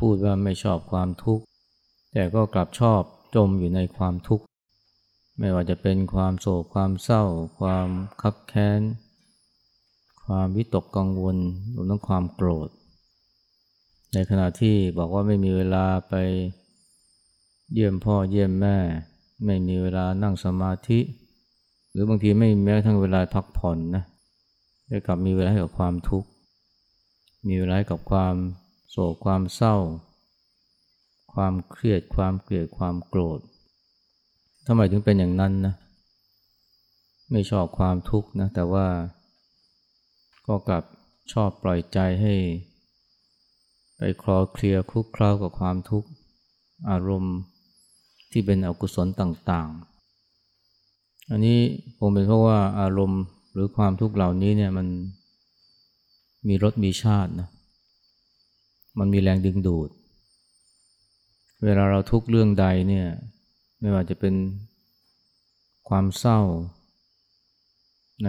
พูดว่าไม่ชอบความทุกข์ แต่ก็กลับชอบจมอยู่ในความทุกข์ ไม่ว่าจะเป็นความโศกความเศร้า ความคับแค้น ความวิตกกังวลรวมทั้งความโกรธ ในขณะที่บอกว่าไม่มีเวลาไปเยี่ยมพ่อเยี่ยมแม่ ไม่มีเวลานั่งสมาธิ หรือบางทีไม่แม้ทั้งเวลาพักผ่อนนะได้กลับมีเวลาให้กับความทุกข์มีเวลาให้กับความ โศกความเศร้า ความเครียดความเกลียดความโกรธทำไมถึงเป็นอย่างนั้นนะไม่ชอบความทุกข์นะแต่ว่าก็กลับชอบปล่อยใจให้ ไปคลอเคลียคุกคล้ากับความทุกข์ อารมณ์ที่เป็นอกุศลต่างๆ อันนี้คงเป็นเพราะว่าอารมณ์หรือความทุกข์เหล่านี้เนี่ยมันมีรสมีชาตินะ มันมีแรงดึงดูด เวลาเราทุกข์เรื่องใดเนี่ยไม่ว่าจะเป็นความเศร้า ใน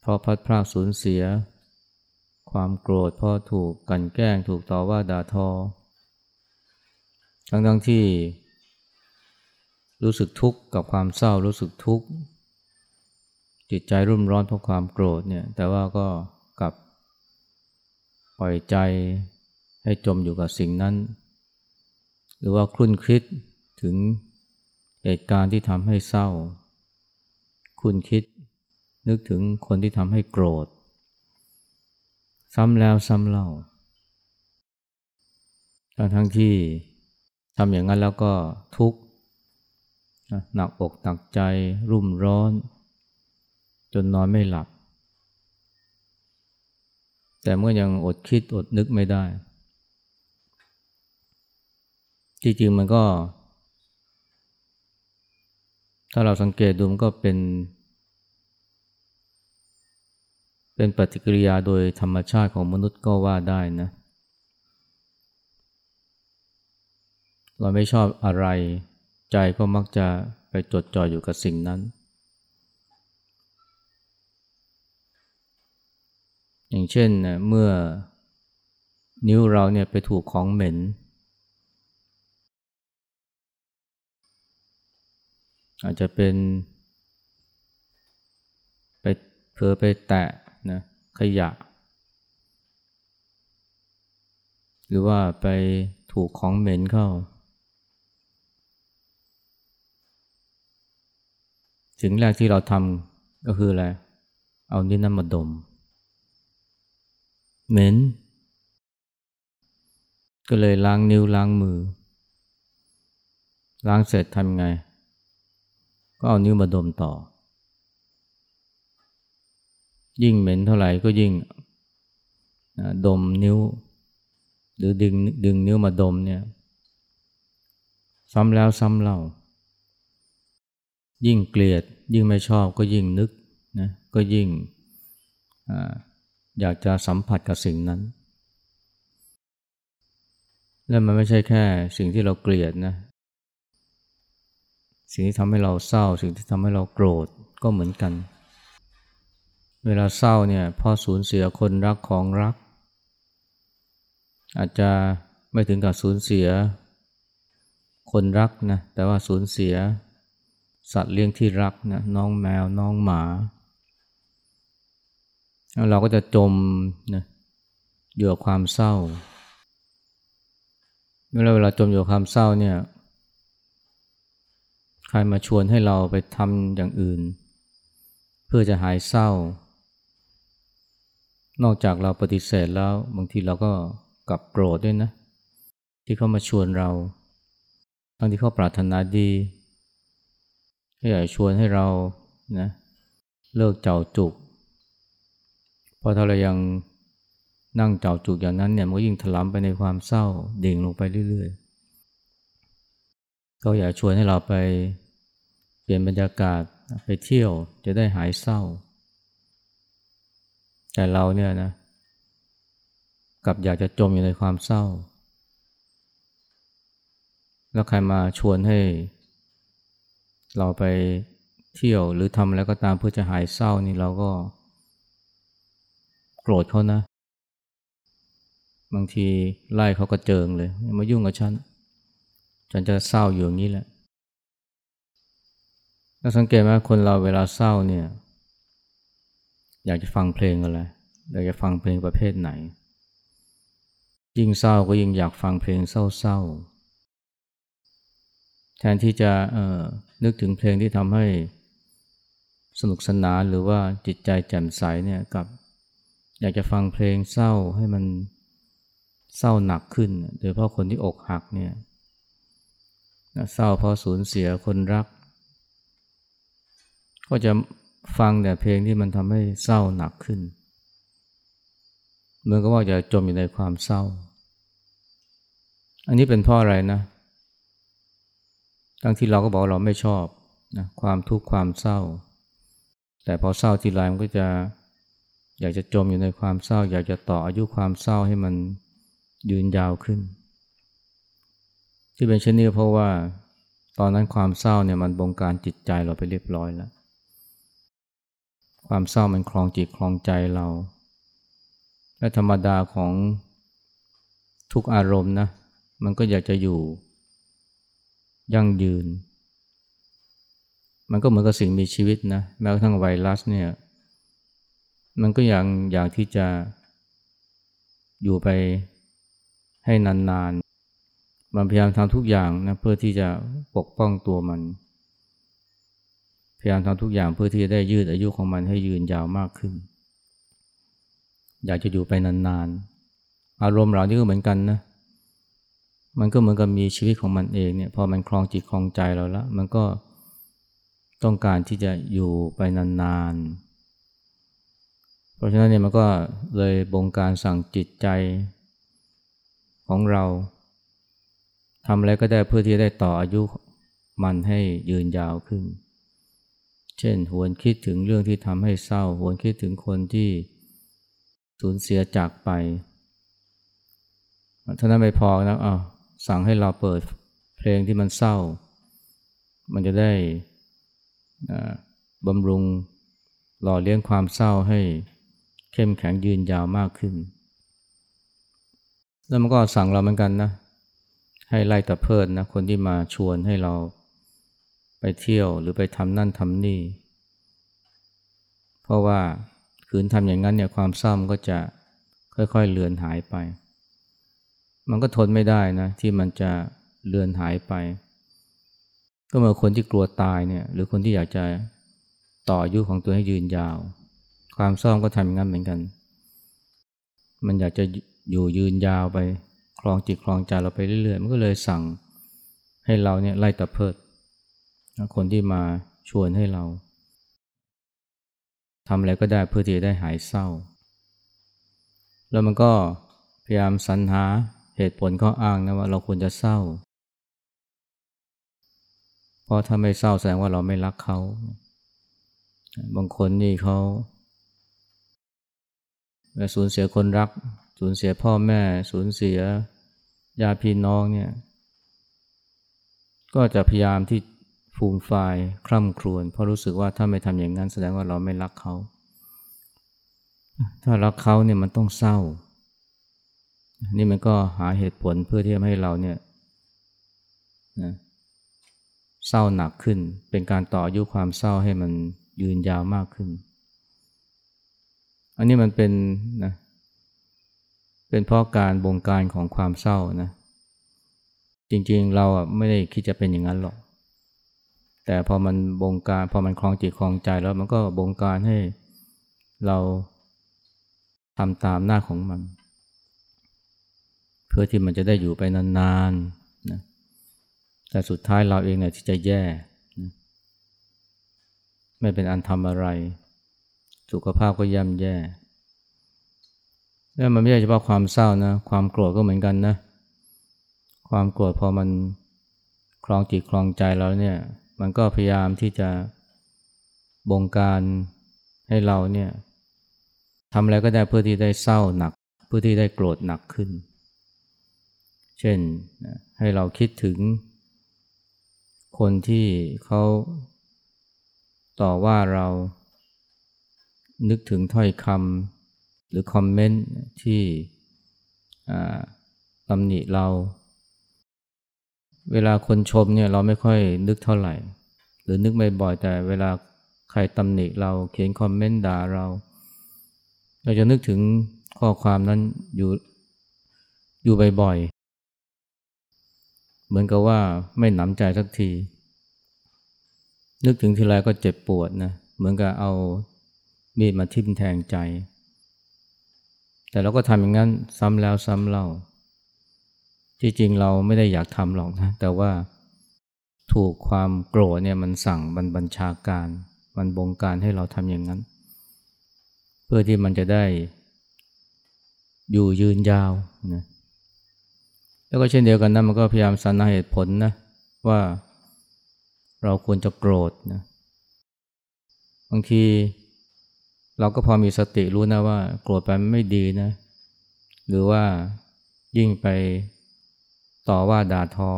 เพราะพัดพรากสูญเสีย ความโกรธเพราะถูกกันแกล้งถูกต่อว่าด่าทอ ทั้งทั้งที่ รู้สึกทุกข์กับความเศร้ารู้สึกทุกข์จิตใจรุ่มร้อนเพราะความโกรธเนี่ยแต่ว่าก็กลับ ปล่อยใจให้จมอยู่กับสิ่งนั้น หรือว่าคลุ่นคิดถึงเหตุการณ์ที่ทำให้เศร้า คุณคิดนึกถึงคนที่ทำให้โกรธ ซ้ำแล้วซ้ำเล่า ทั้งทั้งที่ทำอย่างนั้นแล้วก็ทุกข์หนักอกหนักใจรุ่มร้อน จนนอนไม่หลับ แต่เมื่อยังอดคิดอดนึกไม่ได้ จริงๆมันก็ ถ้าเราสังเกตดูมันก็เป็น เป็นปฏิกิริยาโดยธรรมชาติของมนุษย์ก็ว่าได้นะ เราไม่ชอบอะไร ใจก็มักจะไปจดจ่ออยู่กับสิ่งนั้น อย่างเช่นเมื่อนิ้วเราเนี่ยไปถูกของเหม็น อาจจะเป็น ไปเผลอไปแตะนะขยะ หรือว่าไปถูกของเหม็นเข้า สิ่งแรกที่เราทำก็คืออะไร เอานิ้วนั้นมาดม เหม็น ก็เลยล้างนิ้วล้างมือ ล้างเสร็จทำไง ก็เอานิ้วมาดมต่อ ยิ่งเหม็นเท่าไหร่ก็ยิ่งดมนิ้ว หรือดึงดึงนิ้วมาดมเนี่ยซ้ำแล้วซ้ำเล่า ยิ่งเกลียดยิ่งไม่ชอบก็ยิ่งนึกนะก็ยิ่ง อยากจะสัมผัสกับสิ่งนั้น และมันไม่ใช่แค่สิ่งที่เราเกลียดนะ สิ่งที่ทำให้เราเศร้า สิ่งที่ทำให้เราโกรธก็เหมือนกัน เวลาเศร้าเนี่ยพอสูญเสียคนรักของรัก อาจจะไม่ถึงกับสูญเสีย คนรักนะ แต่ว่าสูญเสีย สัตว์เลี้ยงที่รักนะ น้องแมว น้องหมา เราก็จะจมนะอยู่กับความเศร้าเมื่อเวลาจมอยู่กับความเศร้าเนี่ย ใครมาชวนให้เราไปทำอย่างอื่น เพื่อจะหายเศร้า นอกจากเราปฏิเสธแล้วบางทีเราก็กลับโกรธด้วยนะ ที่เขามาชวนเรา ทั้งที่เขาปรารถนาดีให้อยากชวนให้เรานะเลิกเจ้าจุก พอถ้าเรายังนั่งเจ้าจุกอย่างนั้นเนี่ยมันก็ยิ่งถลำไปในความเศร้าดิ่งลงไปเรื่อยๆ ก็อยากชวนให้เราไปเปลี่ยนบรรยากาศไปเที่ยวจะได้หายเศร้า แต่เราเนี่ยนะกลับอยากจะจมอยู่ในความเศร้า แล้วใครมาชวนให้ เราไปเที่ยวหรือทำอะไรก็ตามเพื่อจะหายเศร้านี่เราก็ โกรธเขานะ บางทีไล่เขาก็เจิงเลยมายุ่งกับฉัน ฉันจะเศร้าอยู่อย่างนี้แหละถ้าสังเกตไหมคนเราเวลาเศร้าเนี่ย อยากจะฟังเพลงอะไรอยากจะฟังเพลงประเภทไหน ยิ่งเศร้าก็ยิ่งอยากฟังเพลงเศร้าๆ แทนที่จะเออนึกถึงเพลงที่ทำให้สนุกสนานหรือว่าจิตใจแจ่มใสเนี่ยกับ อยากจะฟังเพลงเศร้าให้มันเศร้าหนักขึ้น โดยเฉพาะคนที่อกหักเนี่ยเศร้าเพราะสูญเสียคนรัก ก็จะฟังแต่เพลงที่มันทำให้เศร้าหนักขึ้น เหมือนกับว่าจะจมอยู่ในความเศร้า อันนี้เป็นเพราะอะไรนะทั้งที่เราก็บอกเราไม่ชอบนะความทุกข์ความเศร้า แต่พอเศร้าทีไรมันก็จะ อยากจะจมอยู่ในความเศร้า อยากจะต่ออายุความเศร้าให้มันยืนยาวขึ้น ที่เป็นเช่นนี้เพราะว่าตอนนั้นความเศร้าเนี่ยมันบงการจิตใจเราไปเรียบร้อยแล้ว ความเศร้ามันคลองจิตคลองใจเรา และธรรมดาของทุกอารมณ์นะมันก็อยากจะอยู่ยั่งยืน มันก็เหมือนกับสิ่งมีชีวิตนะแม้กระทั่งไวรัสเนี่ย มันก็ยังอยากที่จะอยู่ไปให้นานๆ มันพยายามทำทุกอย่างนะเพื่อที่จะปกป้องตัวมัน พยายามทำทุกอย่างเพื่อที่จะได้ยืดอายุของมันให้ยืนยาวมากขึ้น อยากจะอยู่ไปนานๆ อารมณ์เรานี่ก็เหมือนกันนะ มันก็เหมือนกับมีชีวิตของมันเองเนี่ย พอมันคลองจิตคลองใจเราแล้ว มันก็ต้องการที่จะอยู่ไปนานๆ เพราะฉะนั้นเนี่ยมันก็เลยบงการสั่งจิตใจของเราทำอะไรก็ได้เพื่อที่จะได้ต่ออายุมันให้ยืนยาวขึ้น เช่นหวนคิดถึงเรื่องที่ทำให้เศร้า หวนคิดถึงคนที่สูญเสียจากไปท่านั้นไม่พอนะอ้าวสั่งให้เราเปิดเพลงที่มันเศร้า มันจะได้บำรุงหล่อเลี้ยงความเศร้าให้ เข้มแข็งยืนยาวมากขึ้น แล้วมันก็สั่งเราเหมือนกันนะ ให้ไล่ตะเพิดนะ คนที่มาชวนให้เราไปเที่ยวหรือไปทำนั่นทำนี่ เพราะว่าขืนทำอย่างนั้นเนี่ยความเศร้ามันก็จะค่อยๆเลือนหายไป มันก็ทนไม่ได้นะ ที่มันจะเลือนหายไป ก็เมื่อคนที่กลัวตายเนี่ย หรือคนที่อยากจะต่ออายุของตัวให้ยืนยาว ความเศร้าก็ทำอย่างนั้นเหมือนกัน มันอยากจะอยู่ยืนยาวไปคลองจิตคลองใจเราไปเรื่อยๆ มันก็เลยสั่งให้เราเนี่ยไล่ตะเพิด คนที่มาชวนให้เราทำอะไรก็ได้เพื่อที่จะได้หายเศร้า แล้วมันก็พยายามสรรหาเหตุผลข้ออ้างนะว่าเราควรจะเศร้า เพราะถ้าไม่เศร้าแสดงว่าเราไม่รักเขา บางคนนี่เขา สูญเสียคนรัก สูญเสียพ่อแม่ สูญเสียญาติพี่น้องเนี่ย ก็จะพยายามที่ฟูมฟายคร่ำครวญเพราะรู้สึกว่าถ้าไม่ทำอย่างนั้นแสดงว่าเราไม่รักเขา ถ้ารักเขาเนี่ยมันต้องเศร้า นี่มันก็หาเหตุผลเพื่อที่จะให้เราเนี่ยนะเศร้าหนักขึ้น เป็นการต่ออายุความเศร้าให้มันยืนยาวมากขึ้น อันนี้มันเป็นนะเป็นเพราะการบงการของความเศร้านะ จริงๆเราอะไม่ได้คิดจะเป็นอย่างนั้นหรอก แต่พอมันบงการพอมันคลองจิตคลองใจแล้วมันก็บงการให้เราทำตามหน้าของมัน เพื่อที่มันจะได้อยู่ไปนานๆนะแต่สุดท้ายเราเองเนี่ยที่จะแย่ ไม่เป็นอันทำอะไร สุขภาพก็ย่ำแย่ แล้วมันไม่ใช่เฉพาะความเศร้านะ ความโกรธก็เหมือนกันนะ ความโกรธพอมันคลองจิตคลองใจเราเนี่ย มันก็พยายามที่จะบงการให้เราเนี่ยทำอะไรก็ได้เพื่อที่ได้เศร้าหนัก เพื่อที่ได้โกรธหนักขึ้น เช่นให้เราคิดถึง คนที่เขาต่อว่าเรา นึกถึงถ้อยคำหรือคอมเมนต์ที่ตำหนิเรา เวลาคนชมเนี่ยเราไม่ค่อยนึกเท่าไหร่ หรือนึกไม่บ่อยแต่เวลาใครตำหนิเราเขียนคอมเมนต์ด่าเรา เราจะนึกถึงข้อความนั้นอยู่อยู่บ่อยๆ เหมือนกับว่าไม่หนำใจสักที นึกถึงทีไรก็เจ็บปวดนะ เหมือนกับเอา มีดมาทิ่มแทงใจ แต่เราก็ทำอย่างนั้นซ้ำแล้วซ้ำเล่า ที่จริงเราไม่ได้อยากทำหรอกนะ แต่ว่าถูกความโกรธเนี่ยมันสั่งบันบัญชาการ มันบงการให้เราทำอย่างนั้น เพื่อที่มันจะได้ อยู่ยืนยาวนะแล้วก็เช่นเดียวกันนะมันก็พยายามสรรหาเหตุผลนะว่าเราควรจะโกรธนะบางที เราก็พอมีสติรู้นะว่า โกรธไปไม่ดีนะ หรือว่ายิ่งไปต่อว่าด่าทอ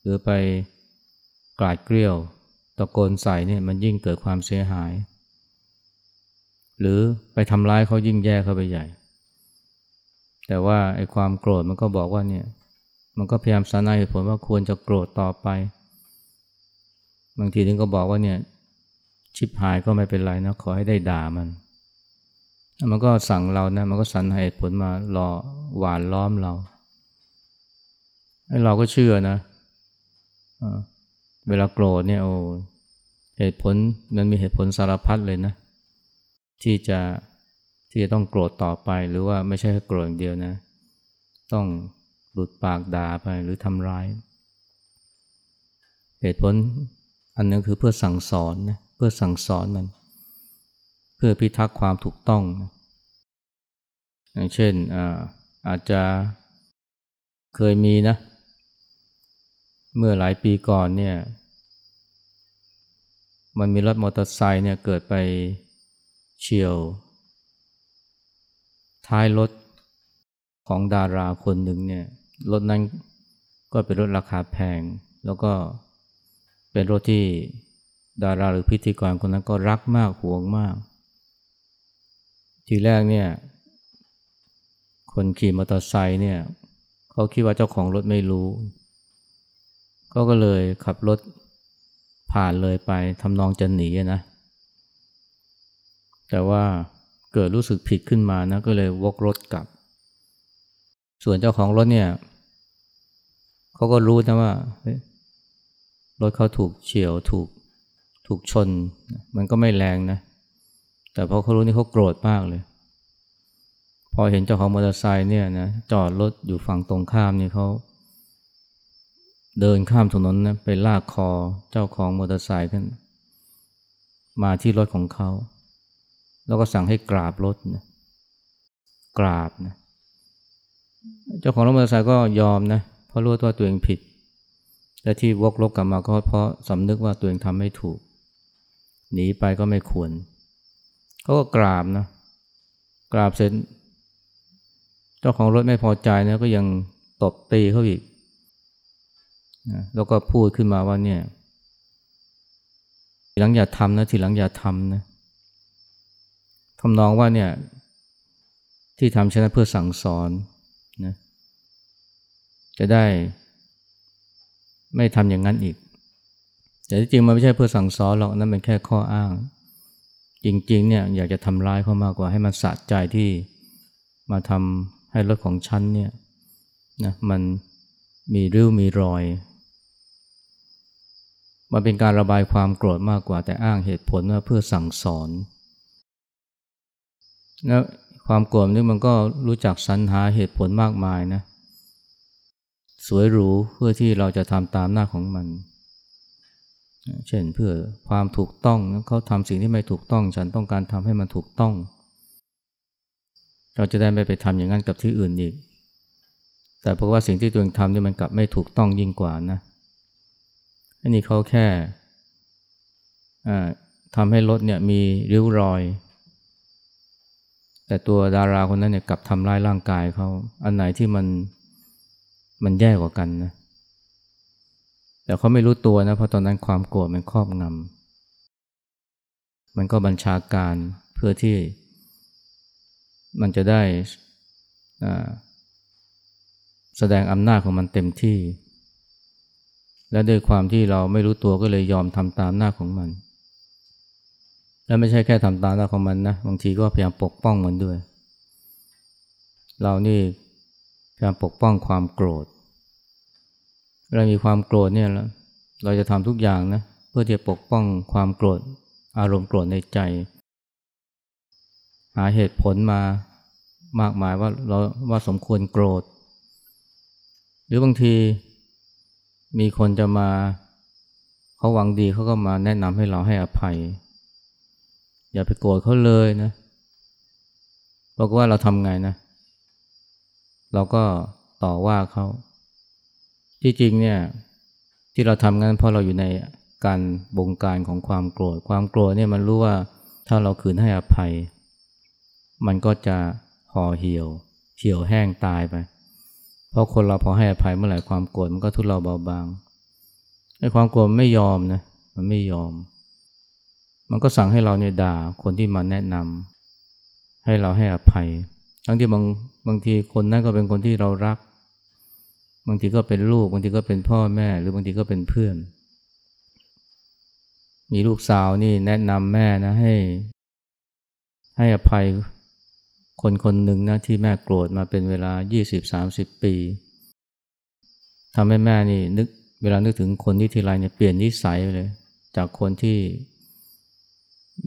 หรือไปกลาดเกลียวตะโกนใส่เนี่ยมันยิ่งเกิดความเสียหาย หรือไปทำร้ายเขายิ่งแย่เข้าไปใหญ่ แต่ว่าไอ้ความโกรธมันก็บอกว่าเนี่ยมันก็พยายามสานเหตุผลว่าควรจะโกรธต่อไป บางทีนึงก็บอกว่าเนี่ย ชิบหายก็ไม่เป็นไรนะขอให้ได้ด่ามัน มันก็สั่งเรานะมันก็สรรเหตุผลมาหล่อหวานล้อมเราให้เราก็เชื่อนะเวลาโกรธเนี่ยโอ้เหตุผลมันมีเหตุผลสารพัดเลยนะ ที่จะที่จะต้องโกรธต่อไปหรือว่าไม่ใช่โกรธอย่างเดียวนะ ต้องหลุดปากด่าไปหรือทำร้าย เหตุผลอันนึงคือเพื่อสั่งสอนนะ พื่อสั่งสอนมัน เพื่อพิทักษ์ความถูกต้องอย่างเช่นอาอาจจะเคยมีนะ เมื่อหลายปีก่อนเนี่ย มันมีรถมอเตอร์ไซค์เนี่ยเกิดไปเฉียว ท้ายรถของดาราคนหนึ่งเนี่ยรถนั้นก็เป็นรถราคาแพง แล้วก็เป็นรถที่ ดาราหรือพิธีกรคนนั้นก็รักมากห่วงมาก ทีแรกเนี่ย คนขี่มอเตอร์ไซค์เนี่ยเขาคิดว่าเจ้าของรถไม่รู้ ก็ก็เลยขับรถผ่านเลยไปทำนองจะหนีนะ แต่ว่าเกิดรู้สึกผิดขึ้นมานะก็เลยวกรถกลับ ส่วนเจ้าของรถเนี่ยเขาก็รู้นะว่ารถเขาถูกเฉียวถูก ถูกชน มันก็ไม่แรงนะ แต่พอเขารู้นี่เขาโกรธมากเลย พอเห็นเจ้าของมอเตอร์ไซค์เนี่ยนะจอดรถอยู่ฝั่งตรงข้ามนี่เขาเดินข้ามถนนนะไปลากคอเจ้าของมอเตอร์ไซค์ขึ้น มาที่รถของเขา แล้วก็สั่งให้กราบรถนะกราบนะเจ้าของรถมอเตอร์ไซค์ก็ยอมนะเพราะรู้ว่าตัวเองผิด และที่วกลบกลับมาก็เพราะสำนึกว่าตัวเองทำไม่ถูก หนีไปก็ไม่ควรเขาก็กราบนะกราบเสร็จ เจ้าของรถไม่พอใจนะก็ยังตบตีเขาอีกนะแล้วก็พูดขึ้นมาว่าเนี่ยทีหลังอย่าทำนะทีหลังอย่าทำนะทำนองว่าเนี่ย ที่ทำเช่นนั้นเพื่อสั่งสอนนะจะได้ไม่ทำอย่างนั้นอีก แต่ที่จริงมันไม่ใช่เพื่อสั่งสอนหรอกนั่นเป็นแค่ข้ออ้าง จริงๆเนี่ยอยากจะทำร้ายเขามากกว่าให้มันสะใจที่มาทำให้รถของฉันเนี่ยนะมันมีริ้วมีรอยมันเป็นการระบายความโกรธมากกว่าแต่อ้างเหตุผลว่าเพื่อสั่งสอนแล้วความโกรธนี่มันก็รู้จักสรรหาเหตุผลมากมายนะ สวยหรูเพื่อที่เราจะทำตามหน้าของมัน เช่นเพื่อความถูกต้องเขาทำสิ่งที่ไม่ถูกต้อง ฉันต้องการทำให้มันถูกต้อง เราจะได้ไม่ไปทำอย่างนั้นกับที่อื่นอีก แต่เพราะว่าสิ่งที่ตัวเองทำนี่มันกลับไม่ถูกต้องยิ่งกว่านะอันนี้เขาแค่ทำให้รถเนี่ยมีริ้วรอย แต่ตัวดาราคนนั้นเนี่ยกลับทำร้ายร่างกายเขาอันไหนที่มันมันแย่กว่ากันนะ แต่เขาไม่รู้ตัวนะเพราะตอนนั้นความโกรธมันครอบงำมันก็บัญชาการเพื่อที่ มันจะได้แสดงอำนาจของมันเต็มที่ และด้วยความที่เราไม่รู้ตัวก็เลยยอมทำตามหน้าของมัน และไม่ใช่แค่ทำตามหน้าของมันนะบางทีก็พยายามปกป้องมันด้วย เรานี่พยายามปกป้องความโกรธ เรามีความโกรธเนี่ยเราจะทำทุกอย่างนะเพื่อจะปกป้องความโกรธอารมณ์โกรธในใจ หาเหตุผลมามากมายว่าเราว่าสมควรโกรธ หรือบางทีมีคนจะมาเขาหวังดีเขาก็มาแนะนำให้เราให้อภัย อย่าไปโกรธเขาเลยนะบอกว่าเราทำไงนะ เราก็ต่อว่าเขา ที่จริงเนี่ยที่เราทำงั้นเพราะเราอยู่ในการบงการของความโกรธ ความโกรธเนี่ยมันรู้ว่าถ้าเราคืนให้อภัย มันก็จะห่อเหี่ยวเหี่ยวแห้งตายไป เพราะคนเราพอให้อภัยเมื่อไหร่ความโกรธมันก็ทุเลาเบาบางไอ้ความโกรธไม่ยอมนะมันไม่ยอม มันก็สั่งให้เราเนี่ยด่าคนที่มาแนะนำให้เราให้อภัย ทั้งที่บางบางทีคนนั้นก็เป็นคนที่เรารัก บางทีก็เป็นลูก บางทีก็เป็นพ่อแม่ หรือบางทีก็เป็นเพื่อน มีลูกสาวนี่แนะนำแม่นะให้ ให้อภัยคนคนหนึ่งนะที่แม่โกรธมาเป็นเวลา 20-30 ปีทำให้แม่นี่นึกเวลานึกถึงคนที่ทีไรเนี่ยเปลี่ยนนิสัยเลย จากคนที่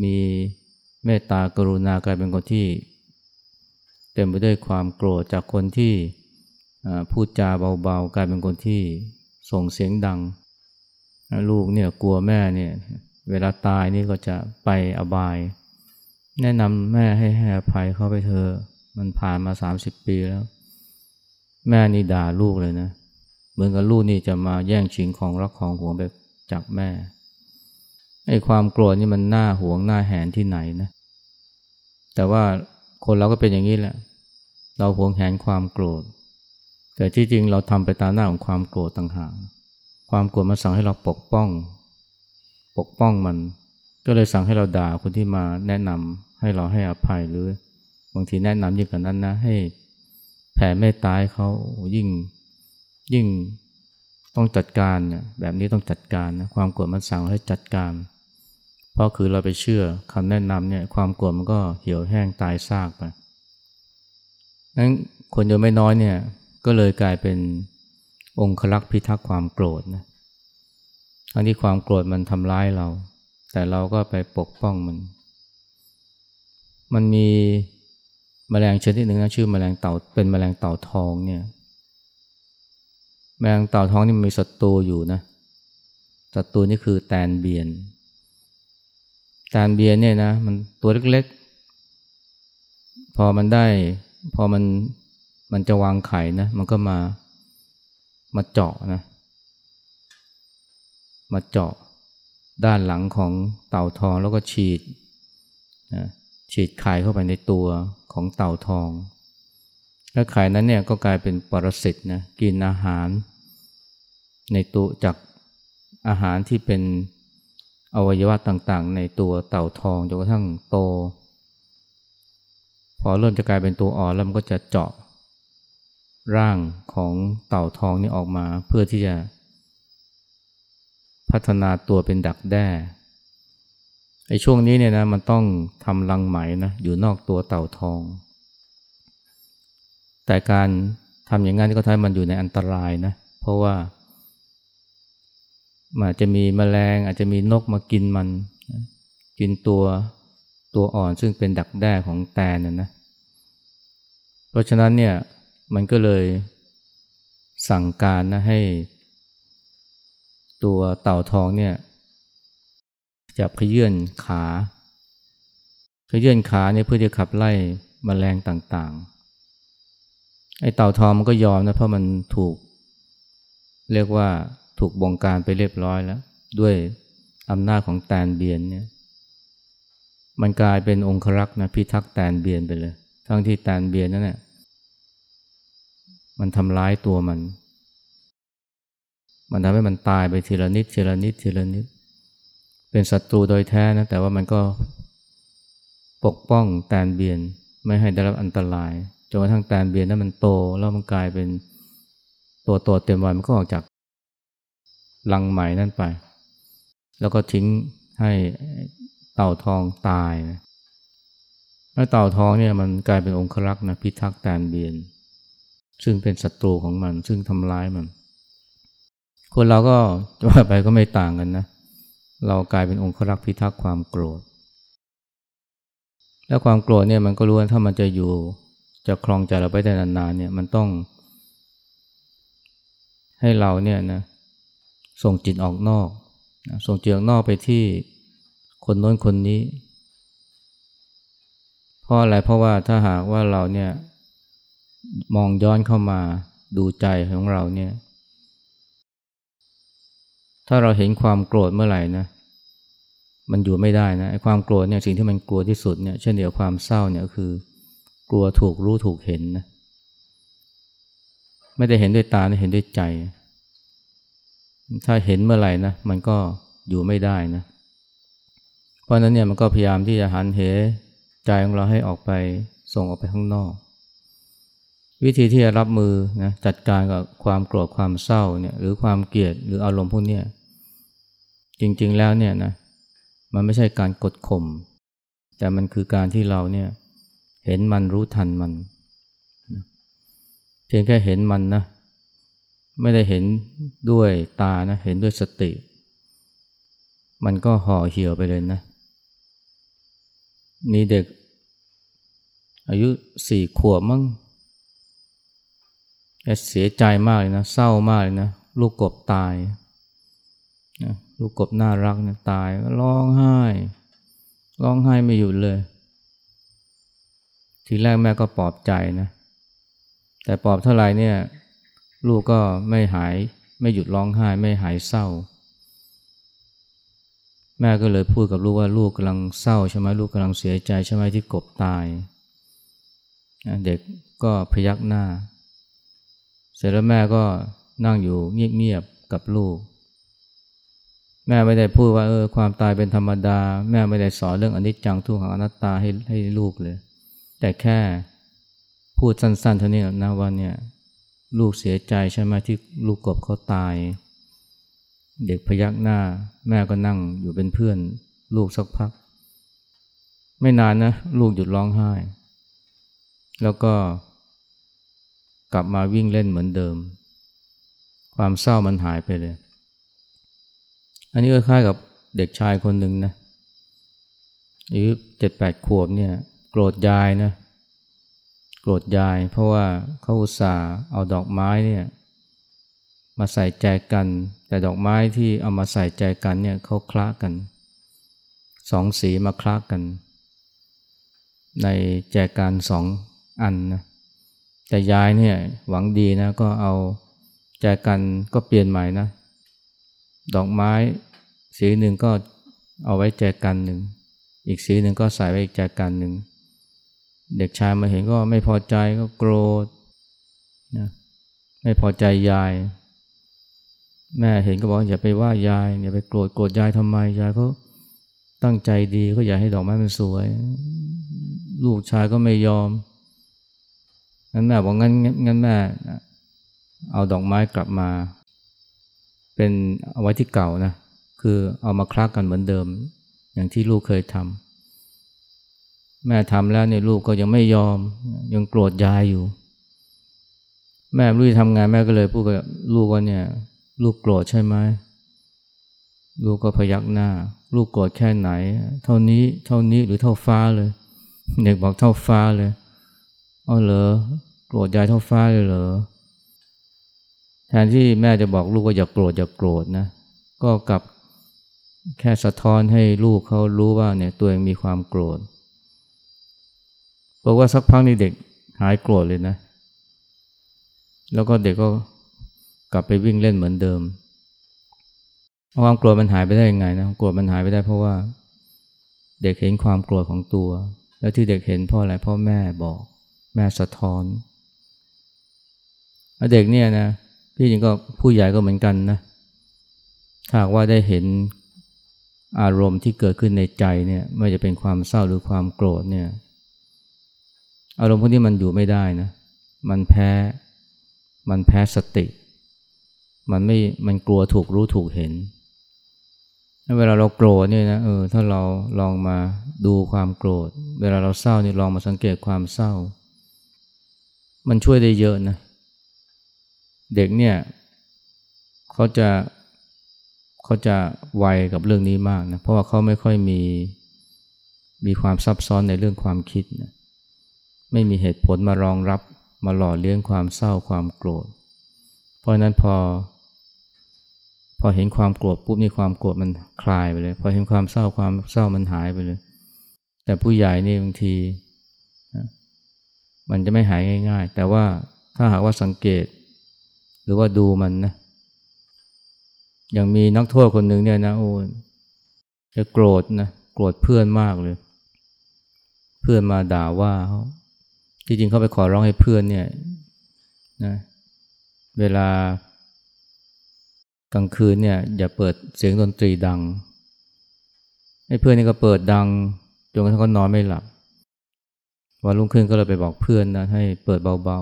มีเมตตากรุณากลายเป็นคนที่ เต็มไปด้วยความโกรธจากคนที่ พูดจาเบาๆ กลายเป็นคนที่ส่งเสียงดัง ลูกเนี่ยกลัวแม่เนี่ยเวลาตายนี่ก็จะไปอบาย แนะนำแม่ให้ให้อภัยเขาไปเธอ มันผ่านมาสามสิบปีแล้ว แม่นี่ด่าลูกเลยนะ เหมือนกับลูกนี่จะมาแย่งชิงของรักของห่วงไปจากแม่ไอ้ความโกรธนี่มันน่าห่วงน่าแหนที่ไหนนะ แต่ว่าคนเราก็เป็นอย่างนี้แหละ เราห่วงแหนความโกรธ แต่ที่จริงเราทำไปตามหน้าของความโกรธต่างหากความโกรธมาสั่งให้เราปกป้อง ปกป้องมัน ก็เลยสั่งให้เราด่าคนที่มาแนะนำให้เราให้อภัยหรือบางทีแนะนำยิ่งกว่านั้นนะให้แผ่เมตตาเขายิ่งยิ่งต้องจัดการเนี่ยแบบนี้ต้องจัดการนะความโกรธมันสั่งให้จัดการ เพราะคือเราไปเชื่อคำแนะนำเนี่ยความโกรธมันก็เหี่ยวแห้งตายซากไปนั้นคนเยอะไม่น้อยเนี่ย ก็เลยกลายเป็นองค์ลักษ์พิทักษ์ความโกรธนะทั้งที่ความโกรธมันทำร้ายเรา แต่เราก็ไปปกป้องมัน มันมีมแมลงชนิดหนึ่งนะชื่อมแมลงเต่าเป็นมแมลงเต่าทองเนี่ยแมลงเต่าทองนี่มีศัตรูอยู่นะศัตรูนี่คือแตนเบียน แตนเบียนเนี่ยนะมันตัวเล็กๆ พอมันได้พอมัน มันจะวางไข่นะ มันก็มา มาเจาะนะ มาเจาะด้านหลังของเต่าทองแล้วก็ฉีดนะฉีดไข่เข้าไปในตัวของเต่าทอง แล้วไข่นั้นเนี่ยก็กลายเป็นปรสิตนะกินอาหาร ในตัวจากอาหารที่เป็นอวัยวะต่างๆ ในตัวเต่าทองจนกระทั่งโต พอเริ่มจะกลายเป็นตัวอ่อนแล้วมันก็จะเจาะ ร่างของเต่าทองนี่ออกมาเพื่อที่จะพัฒนาตัวเป็นดักแด้ไอ้ช่วงนี้เนี่ยนะมันต้องทำรังไหมนะอยู่นอกตัวเต่าทอง แต่การทำอย่างนั้นก็ทำให้มันอยู่ในอันตรายนะเพราะว่ามันอาจจะมีแมลงอาจจะมีนกมากินมัน กินตัวตัวอ่อนซึ่งเป็นดักแด้ของแตนนะนะเพราะฉะนั้นเนี่ย มันก็เลยสั่งการนะให้ ตัวเต่าทองเนี่ยจับขยื่นขาขยื่นขาเนี่ยเพื่อจะขับไล่มแมลงต่างๆ ไอ้เต่าทองมันก็ยอมนะเพราะมันถูก เรียกว่าถูกบงการไปเรียบร้อยแล้ว ด้วยอำนาจของแตนเบียนเนี่ยมันกลายเป็นองครักษ์นะพิทักษ์แตนเบียนไปเลย ทั้งที่แตนเบียนนั่นแหละ มันทำร้ายตัวมัน มันทำให้มันตายไปทีละนิดทีละนิดทีละนิด เป็นศัตรูโดยแท้นะแต่ว่ามันก็ปกป้องแตนเบียนไม่ให้ได้รับอันตรายจนกระทั่งแตนเบียนนั้นมันโตแล้วมันกลายเป็นตัวโตเต็มวัยมันก็ออกจากลังใหม่นั่นไป แล้วก็ทิ้งให้เต่าทองตายนะแล้วเต่าทองเนี่ยมันกลายเป็นองครักษ์นะพิทักษ์แตนเบียน ซึ่งเป็นศัตรูของมัน ซึ่งทำร้ายมัน คนเราก็ว่าไปก็ไม่ต่างกันนะ เรากลายเป็นองครักษ์พิทักษ์ความโกรธ แล้วความโกรธเนี่ยมันก็รู้ว่าถ้ามันจะอยู่จะคลองใจเราไปได้นานๆเนี่ยมันต้อง ให้เราเนี่ยนะส่งจิตออกนอก ส่งจิตออกนอกไปที่คนโน้นคนนี้ เพราะอะไรเพราะว่าถ้าหากว่าเราเนี่ย มองย้อนเข้ามาดูใจของเราเนี่ย ถ้าเราเห็นความโกรธเมื่อไหร่นะมันอยู่ไม่ได้นะความโกรธเนี่ยสิ่งที่มันกลัวที่สุดเนี่ยเช่นเดียวความเศร้าเนี่ยคือ กลัวถูกรู้ถูกเห็นนะไม่ได้เห็นด้วยตาเห็นด้วยใจ ถ้าเห็นเมื่อไหร่นะมันก็อยู่ไม่ได้นะเพราะนั้นเนี่ยมันก็พยายามที่จะหันเหใจของเราให้ออกไปส่งออกไปข้างนอก วิธีที่จะรับมือนะจัดการกับความโกรธความเศร้าเนี่ยหรือความเกลียดหรืออารมณ์พวกนี้จริงๆแล้วเนี่ยนะมันไม่ใช่การกดข่มแต่มันคือการที่เราเนี่ยเห็นมันรู้ทันมันเพียงแค่เห็นมันนะไม่ได้เห็นด้วยตานะเห็นด้วยสติ มันก็ห่อเหี่ยวไปเลยนะมีเด็กอายุสี่ขวบมั้ง เสียใจมากเลยนะเศร้ามากเลยนะลูกกบตายนะลูกกบน่ารักนะตายก็ร้องไห้ร้องไห้ไม่หยุดเลย ทีแรกแม่ก็ปลอบใจนะแต่ปลอบเท่าไหร่เนี่ยลูกก็ไม่หายไม่หยุดร้องไห้ไม่หายเศร้า แม่ก็เลยพูดกับลูกว่าลูกกำลังเศร้าใช่ไหมลูกกำลังเสียใจใช่ไหมที่กบตาย เด็กก็พยักหน้า เสร็จแล้วแม่ก็นั่งอยู่เงียบๆกับลูก แม่ไม่ได้พูดว่าเออความตายเป็นธรรมดา แม่ไม่ได้สอนเรื่องอนิจจังทุกขังอนัตตาให้ให้ลูกเลย แต่แค่พูดสั้นๆเท่านี้นะว่าเนี่ยลูกเสียใจใช่ไหมที่ลูกกบเขาตาย เด็กพยักหน้า แม่ก็นั่งอยู่เป็นเพื่อน ลูกสักพัก ไม่นานนะ ลูกหยุดร้องไห้ แล้วก็ กลับมาวิ่งเล่นเหมือนเดิม ความเศร้ามันหายไปเลย อันนี้ก็คล้ายกับเด็กชายคนหนึ่งนะอายุเจ็ดแปดขวบเนี่ยโกรธยายนะโกรธยาย เพราะว่าเขาอุตส่าห์เอาดอกไม้เนี่ยมาใส่ใจกัน แต่ดอกไม้ที่เอามาใส่ใจกันเนี่ยเขาคล้ากันสองสีมาคล้ากัน ในแจกันสองอันนะ แต่ยายเนี่ยหวังดีนะก็เอาแจกันก็เปลี่ยนใหม่นะ ดอกไม้สีหนึ่งก็เอาไว้แจกันหนึ่ง อีกสีหนึ่งก็ใส่ไว้อีกแจกันหนึ่ง เด็กชายมาเห็นก็ไม่พอใจก็โกรธนะไม่พอใจยาย แม่เห็นก็บอกอย่าไปว่ายายอย่าไปโกรธโกรธยายทำไมยายเขาตั้งใจดีก็อยากให้ดอกไม้มันสวย ลูกชายก็ไม่ยอม งั้นแม่บอกงั้นงั้นแม่เอาดอกไม้กลับมา เป็นเอาไว้ที่เก่านะคือเอามาคลักกันเหมือนเดิม อย่างที่ลูกเคยทำแม่ทำแล้วเนี่ยลูกก็ยังไม่ยอม ยังโกรธยายอยู่ แม่รู้จะทำงานแม่ก็เลยพูดกับลูกว่าเนี่ย ลูกโกรธใช่ไหมลูกก็พยักหน้า ลูกโกรธแค่ไหน เท่านี้เท่านี้หรือเท่าฟ้าเลย เด็กบอกเท่าฟ้าเลย อ๋อเหรอโกรธยายเท่าฟ้าเลยเหรอแทนที่แม่จะบอกลูกว่าอย่าโกรธอย่าโกรธนะ ก็กลับแค่สะท้อนให้ลูกเขารู้ว่าเนี่ยตัวเองมีความโกรธบอกว่าสักพักนี่เด็กหายโกรธเลยนะ แล้วก็เด็กก็กลับไปวิ่งเล่นเหมือนเดิมความโกลัวมันหายไปได้ยังไงนะโกลัวมันหายไปได้เพราะว่า เด็กเห็นความโกลัวของตัว แล้วที่เด็กเห็นเพราะอะไรพราะแม่บอก แม่สะท้อนเด็กเนี่ยนะพี่จริงก็ผู้ใหญ่ก็เหมือนกันนะถ้าว่าได้เห็นอารมณ์ที่เกิดขึ้นในใจเนี่ยไม่จะเป็นความเศร้าหรือความโกรธเนี่ย อารมณ์พวกนี้มันอยู่ไม่ได้นะ มันแพ้ มันแพ้สติ มันไม่มันกลัวถูกรู้ถูกเห็นเวลาเราโกรธเนี่ยนะเออถ้าเราลองมาดูความโกรธ เวลาเราเศร้านี่ลองมาสังเกตความเศร้า มันช่วยได้เยอะนะ เด็กเนี่ยเขาจะเขาจะไวกับเรื่องนี้มากนะ เพราะว่าเขาไม่ค่อยมีมีความซับซ้อนในเรื่องความคิดนะไม่มีเหตุผลมารองรับมาหล่อเลี้ยงความเศร้าความโกรธ เพราะนั้นพอ พอเห็นความโกรธปุ๊บนี่ความโกรธมันคลายไปเลย พอเห็นความเศร้าความเศร้ามันหายไปเลย แต่ผู้ใหญ่นี่บางที มันจะไม่หายง่าย ๆ แต่ว่าถ้าหากว่าสังเกต หรือว่าดูมันนะอย่างมีนักโทษคนหนึ่งเนี่ยนะโอ้จะโกรธนะโกรธเพื่อนมากเลย เพื่อนมาด่าว่าเขาจริงๆเขาไปขอร้องให้เพื่อนเนี่ยนะเวลากลางคืนเนี่ยอย่าเปิดเสียงดนตรีดังให้เพื่อนนี่ก็เปิดดังจนกระทั่งเขานอนไม่หลับ วันรุ่งขึ้นก็เลยไปบอกเพื่อนนะให้เปิดเบา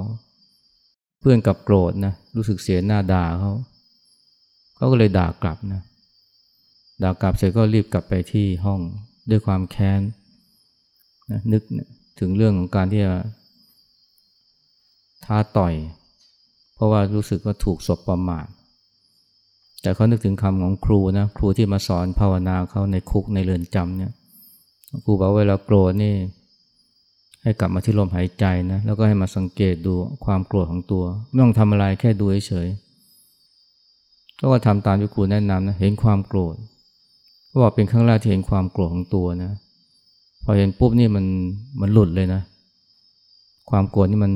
ๆ เพื่อนกับโกรธนะรู้สึกเสียหน้าด่าเขาเขาก็เลยด่ากลับนะด่ากลับเสร็จก็รีบกลับไปที่ห้องด้วยความแค้นนะนึกถึงเรื่องของการที่จะท้าต่อย เพราะว่ารู้สึกว่าถูกศพประมาทแต่เขานึกถึงคำของครูนะครูที่มาสอนภาวนาเขาในคุกในเรือนจำเนี่ยครูบอกเวลาโกรธนี่ ให้กลับมาที่ลมหายใจนะแล้วก็ให้มาสังเกตดูความโกรธของตัว ไม่ต้องทำอะไรแค่ดูเฉยๆก็ว่าทำตามที่ครูแนะนำนะเห็นความโกรธก็บอกเป็นครั้งแรกที่เห็นความโกรธของตัวนะพอเห็นปุ๊บนี่มันมันหลุดเลยนะ ความโกรธนี่มัน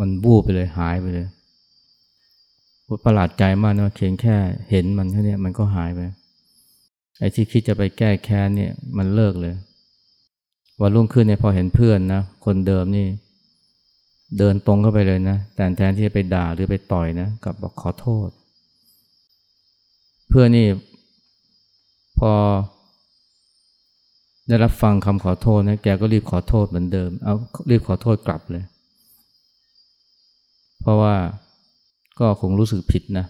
มันบูบไปเลยหายไปเลยประหลาดใจมากนะเขียนแค่เห็นมันแค่นี้มันก็หายไปไอ้ที่คิดจะไปแก้แค้นเนี่ยมันเลิกเลย วันรุ่งขึ้นเนี่ยพอเห็นเพื่อนนะคนเดิมนี่ เดินตรงเข้าไปเลยนะ แต่แทนที่จะไปด่าหรือไปต่อยนะกลับบอกขอโทษ เพื่อนนี่ พอ ได้รับฟังคำขอโทษนะแกก็รีบขอโทษเหมือนเดิม เอารีบขอโทษกลับเลย เพราะว่าก็คงรู้สึกผิดนะ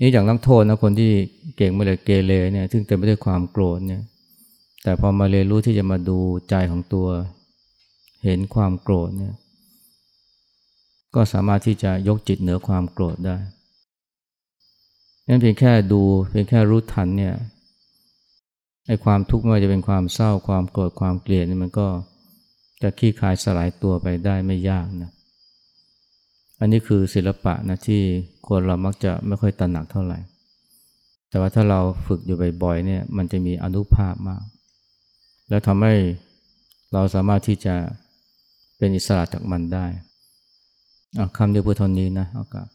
นี่อย่างนักโทษนะคนที่เก่งมาเลยเกเรเนี่ย ซึ่งเต็มไปด้วยความโกรธเนี่ย แต่พอมาเรียนรู้ที่จะมาดูใจของตัว เห็นความโกรธเนี่ย ก็สามารถที่จะยกจิตเหนือความโกรธได้งั้นเพียงแค่ดูเพียงแค่รู้ทันเนี่ยไอ้ความทุกข์ไม่ว่าจะเป็นความเศร้าความโกรธความเกลียดนี่มันก็จะคลี่คลายสลายตัวไปได้ไม่ยากนะ อันนี้คือศิลปะนะที่คนเรามักจะไม่ค่อยตระหนักเท่าไหร่ แต่ว่าถ้าเราฝึกอยู่บ่อยๆเนี่ยมันจะมีอนุภาพมาก แล้วทำให้เราสามารถที่จะเป็นอิสระจากมันได้คำเดียวพูดเท่านี้นะเอากาศ